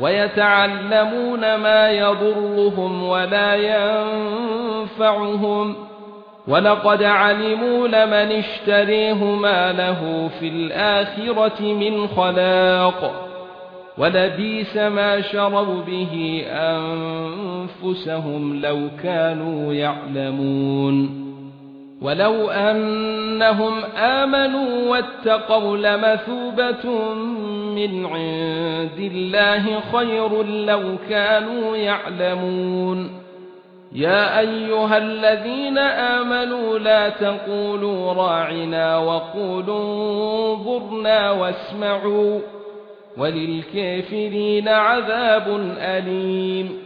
ويتعلمون ما يضرهم ولا ينفعهم ولقد علموا لمن اشتريه ما له في الآخرة من خلاق ولبيس ما شروا به أنفسهم لو كانوا يعلمون ولو أنهم آمنوا واتقوا لمثوبة من عند الله خير لو كانوا يعلمون. يا أيها الذين آمنوا لا تقولوا راعنا وقولوا انظرنا واسمعوا وللكافرين عذاب أليم.